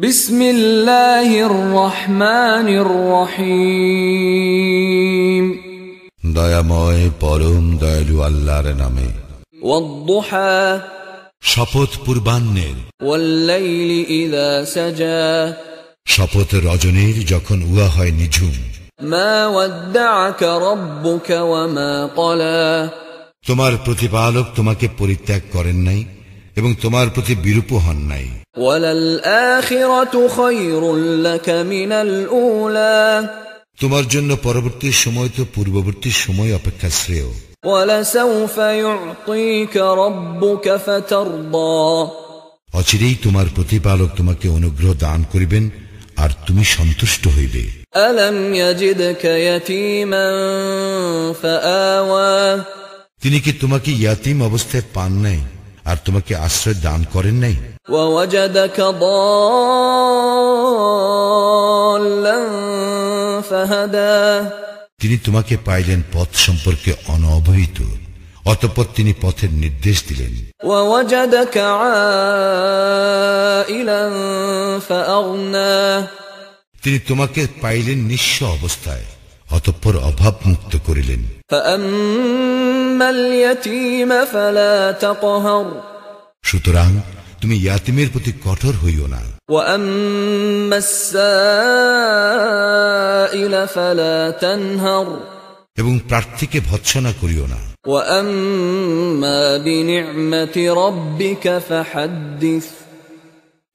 বিসমিল্লাহির রহমানির রহিম। দয়াময় পরম দয়ালু আল্লাহর নামে। ওয়াদ্দুহা। শপথ পূর্বাহ্নের। ওয়াল্লাইলি সাজা। শপথ রজনীর যখন উহা হয় নিঝুম। মা ওয়াদ্দাআকা রাব্বুকা ওয়া মা ক্বালা। তোমার প্রতিপালক তোমাকে পরিত্যাগ করেন নাই? এবং তোমার প্রতি বিরূপ হন নাই। তোমার জন্য পরবর্তী সময় তো পূর্ববর্তী সময় অপেক্ষা শ্রেয়। অচিরেই তোমার প্রতিপালক তোমাকে অনুগ্রহ দান করিবেন আর তুমি সন্তুষ্ট হইবে। তিনি কি তোমাকে ইয়াতিম অবস্থায় পান নাই? আর তোমাকে আশ্রয় দান করেন নাই। তিনি তোমাকে পাইলেন পথ সম্পর্কে অনবহিত অতপর তিনি পথের নির্দেশ দিলেন। তিনি তোমাকে পাইলেন নিঃস্ব অবস্থায় অতঃপর অভাব মুক্ত করিলেন সুতরাং তুমি ইয়াতিমের প্রতি কঠোর হইও না। এবং প্রার্থীকে ভৎসনা করিও না।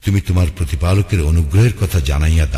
তুমি তোমার প্রতিপালকের অনুগ্রহের কথা জানাইয়া দাও।